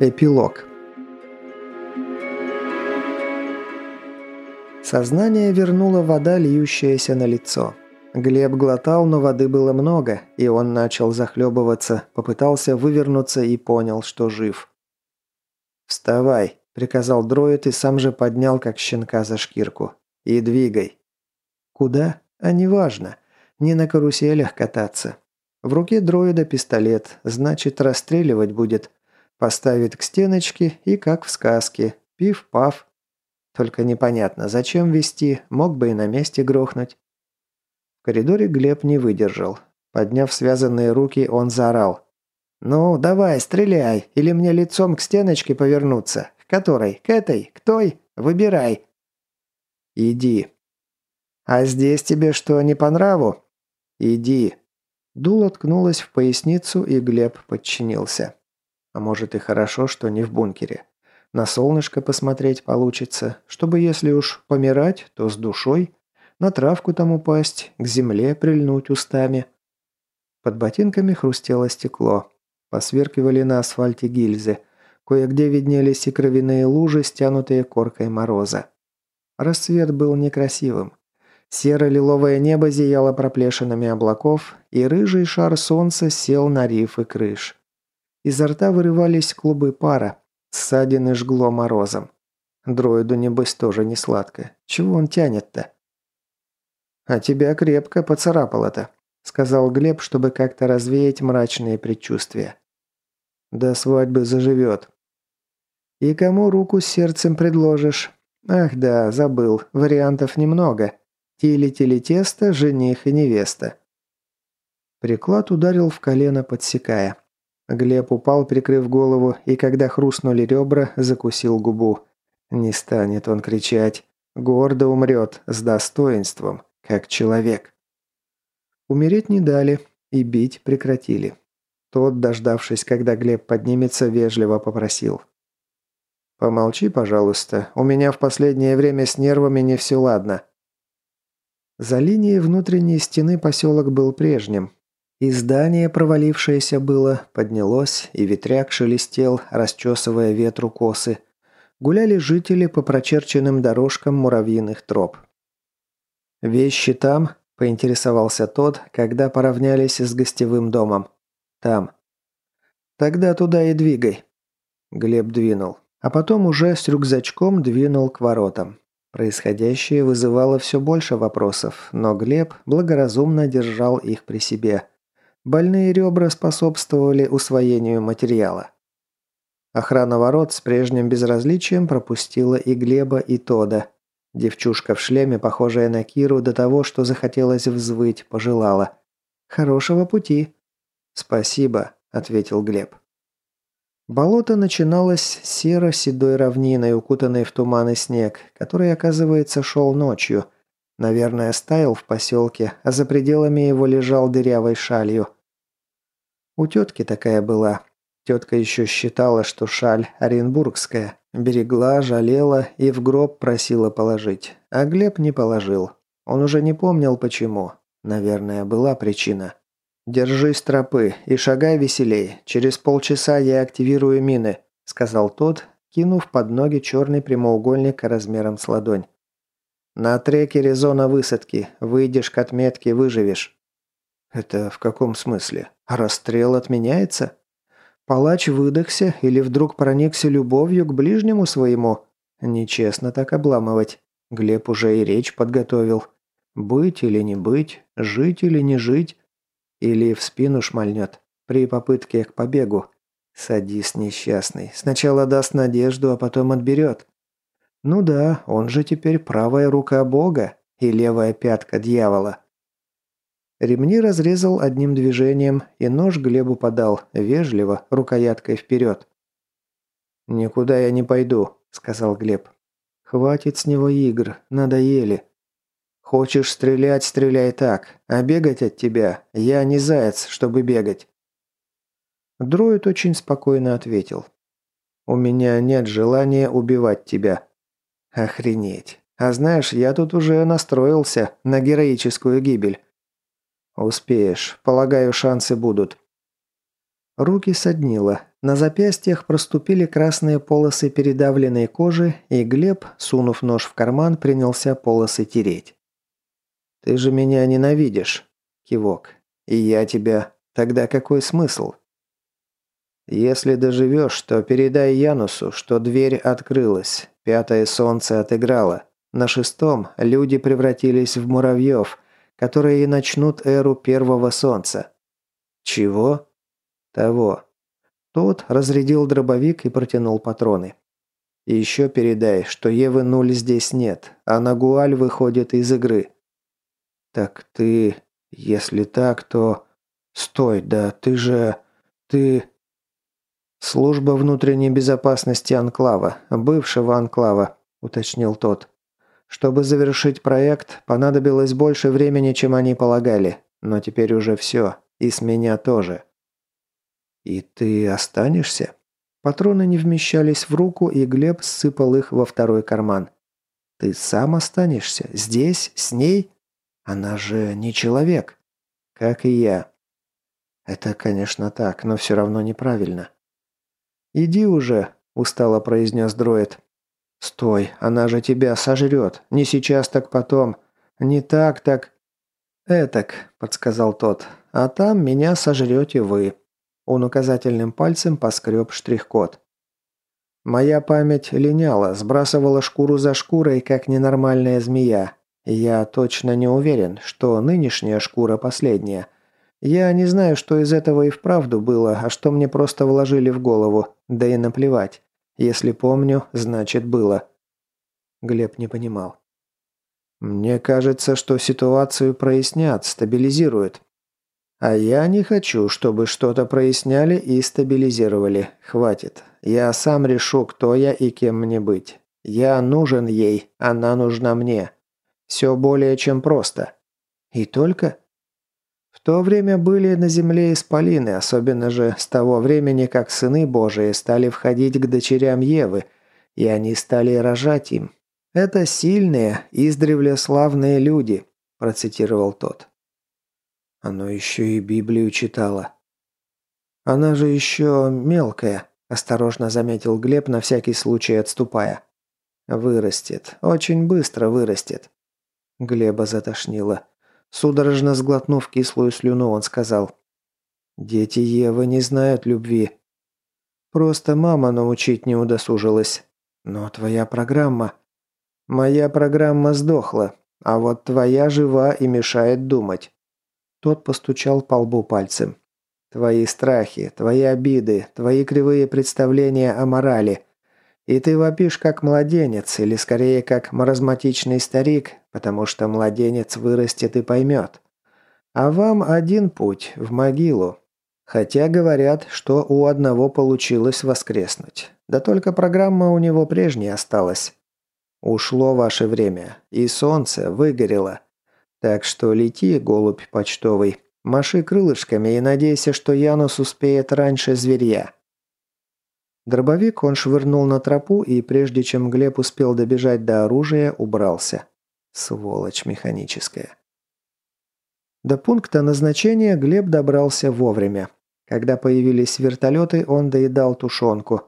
Эпилог Сознание вернула вода, льющаяся на лицо. Глеб глотал, но воды было много, и он начал захлебываться, попытался вывернуться и понял, что жив. «Вставай», – приказал дроид и сам же поднял, как щенка за шкирку. «И двигай». «Куда? А неважно. Не на каруселях кататься. В руке дроида пистолет, значит, расстреливать будет. Поставит к стеночке и как в сказке. Пив-пав. Только непонятно, зачем вести, мог бы и на месте грохнуть. В коридоре Глеб не выдержал. Подняв связанные руки, он заорал. «Ну, давай, стреляй, или мне лицом к стеночке повернуться. К которой? К этой? К той? Выбирай». «Иди». «А здесь тебе что, не по нраву?» «Иди». Дуло ткнулось в поясницу, и Глеб подчинился. А может и хорошо, что не в бункере. На солнышко посмотреть получится, чтобы если уж помирать, то с душой, на травку там упасть, к земле прильнуть устами. Под ботинками хрустело стекло. Посверкивали на асфальте гильзы. Кое-где виднелись и кровяные лужи, стянутые коркой мороза. Рассвет был некрасивым. Серо-лиловое небо зияло проплешинами облаков, и рыжий шар солнца сел на рифы крыш. Изо рта вырывались клубы пара, ссадины жгло морозом. Дроиду, небось, тоже не сладко. Чего он тянет-то? «А тебя крепко поцарапало-то», — сказал Глеб, чтобы как-то развеять мрачные предчувствия. «До свадьбы заживет». «И кому руку с сердцем предложишь?» «Ах да, забыл, вариантов немного. Тили-тили тесто, жених и невеста. Приклад ударил в колено, подсекая. Глеб упал, прикрыв голову, и когда хрустнули ребра, закусил губу. Не станет он кричать. Гордо умрет, с достоинством, как человек. Умереть не дали, и бить прекратили. Тот, дождавшись, когда Глеб поднимется, вежливо попросил. «Помолчи, пожалуйста. У меня в последнее время с нервами не все ладно. За линией внутренней стены поселок был прежним. И здание, провалившееся было, поднялось, и ветряк шелестел, расчесывая ветру косы. Гуляли жители по прочерченным дорожкам муравьиных троп. «Вещи там?» – поинтересовался тот, когда поравнялись с гостевым домом. «Там». «Тогда туда и двигай». Глеб двинул, а потом уже с рюкзачком двинул к воротам. Происходящее вызывало все больше вопросов, но Глеб благоразумно держал их при себе. Больные ребра способствовали усвоению материала. Охрана ворот с прежним безразличием пропустила и Глеба, и Тода. Девчушка в шлеме, похожая на Киру, до того, что захотелось взвыть, пожелала. «Хорошего пути». «Спасибо», — ответил Глеб. Болото начиналось серо-седой равниной, укутанной в туман и снег, который, оказывается, шел ночью. Наверное, стаял в поселке, а за пределами его лежал дырявой шалью. У тетки такая была. Тетка еще считала, что шаль оренбургская. Берегла, жалела и в гроб просила положить. А Глеб не положил. Он уже не помнил почему. Наверное, была причина. «Держись тропы и шагай веселей. Через полчаса я активирую мины», – сказал тот, кинув под ноги черный прямоугольник размером с ладонь. «На трекере зона высадки. Выйдешь к отметке, выживешь». «Это в каком смысле? Расстрел отменяется?» Палач выдохся или вдруг проникся любовью к ближнему своему? Нечестно так обламывать. Глеб уже и речь подготовил. Быть или не быть, жить или не жить. Или в спину шмальнет. При попытке к побегу. Садись несчастный. Сначала даст надежду, а потом отберет. Ну да, он же теперь правая рука Бога и левая пятка дьявола. Ремни разрезал одним движением, и нож Глебу подал, вежливо, рукояткой вперед. «Никуда я не пойду», — сказал Глеб. «Хватит с него игр, надоели. Хочешь стрелять, стреляй так. А бегать от тебя я не заяц, чтобы бегать. Дроид очень спокойно ответил. У меня нет желания убивать тебя. Охренеть. А знаешь, я тут уже настроился на героическую гибель. Успеешь. Полагаю, шансы будут. Руки соднило. На запястьях проступили красные полосы передавленной кожи, и Глеб, сунув нож в карман, принялся полосы тереть. «Ты же меня ненавидишь!» – кивок. «И я тебя. Тогда какой смысл?» «Если доживешь, то передай Янусу, что дверь открылась, пятое солнце отыграло. На шестом люди превратились в муравьев, которые начнут эру первого солнца». «Чего?» «Того. Тот разрядил дробовик и протянул патроны. «И еще передай, что Евы нуль здесь нет, а Нагуаль выходит из игры». «Так ты... Если так, то...» «Стой, да ты же... Ты...» «Служба внутренней безопасности Анклава, бывшего Анклава», – уточнил тот. «Чтобы завершить проект, понадобилось больше времени, чем они полагали. Но теперь уже все. И с меня тоже». «И ты останешься?» Патроны не вмещались в руку, и Глеб сыпал их во второй карман. «Ты сам останешься? Здесь? С ней? Она же не человек. Как и я». «Это, конечно, так, но все равно неправильно». «Иди уже», – устало произнес дроид. «Стой, она же тебя сожрет. Не сейчас, так потом. Не так, так...» «Этак», – подсказал тот. «А там меня сожрете вы». Он указательным пальцем поскреб штрих-код. Моя память линяла, сбрасывала шкуру за шкурой, как ненормальная змея. Я точно не уверен, что нынешняя шкура последняя. Я не знаю, что из этого и вправду было, а что мне просто вложили в голову, да и наплевать. Если помню, значит было. Глеб не понимал. Мне кажется, что ситуацию прояснят, стабилизируют. А я не хочу, чтобы что-то проясняли и стабилизировали. Хватит. Я сам решу, кто я и кем мне быть. Я нужен ей, она нужна мне. Все более чем просто. И только... То время были на земле исполины, особенно же с того времени, как сыны Божии стали входить к дочерям Евы, и они стали рожать им. «Это сильные, издревле славные люди», – процитировал тот. Оно еще и Библию читала. Она же еще мелкая, осторожно заметил Глеб, на всякий случай отступая. Вырастет. Очень быстро вырастет. Глеба затошнило. Судорожно сглотнув кислую слюну, он сказал. «Дети Евы не знают любви. Просто мама научить не удосужилась. Но твоя программа...» «Моя программа сдохла, а вот твоя жива и мешает думать. Тот постучал по лбу пальцем. «Твои страхи, твои обиды, твои кривые представления о морали. И ты вопишь как младенец, или скорее как маразматичный старик, потому что младенец вырастет и поймет. А вам один путь – в могилу. Хотя говорят, что у одного получилось воскреснуть. Да только программа у него прежняя осталась. Ушло ваше время, и солнце выгорело. Так что лети, голубь почтовый, маши крылышками и надейся, что Янус успеет раньше зверья». Дробовик он швырнул на тропу, и прежде чем Глеб успел добежать до оружия, убрался. Сволочь механическая. До пункта назначения Глеб добрался вовремя. Когда появились вертолеты, он доедал тушенку.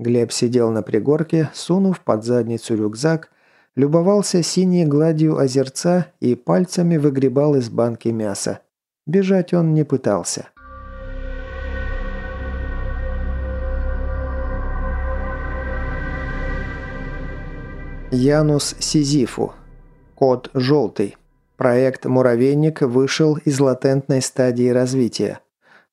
Глеб сидел на пригорке, сунув под задницу рюкзак любовался синей гладью озерца и пальцами выгребал из банки мяса. Бежать он не пытался. Янус Сизифу. Код «Желтый». Проект «Муравейник» вышел из латентной стадии развития.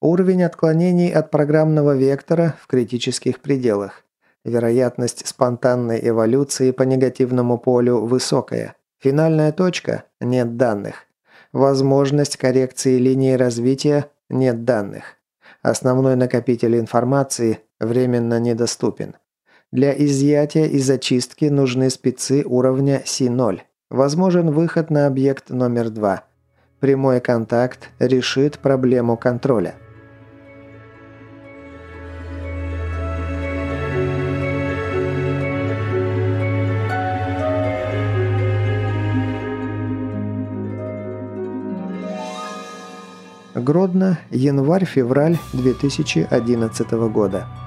Уровень отклонений от программного вектора в критических пределах. Вероятность спонтанной эволюции по негативному полю высокая. Финальная точка – нет данных. Возможность коррекции линии развития – нет данных. Основной накопитель информации временно недоступен. Для изъятия и зачистки нужны спецы уровня C0. Возможен выход на объект номер 2. Прямой контакт решит проблему контроля. Гродно, январь-февраль 2011 года.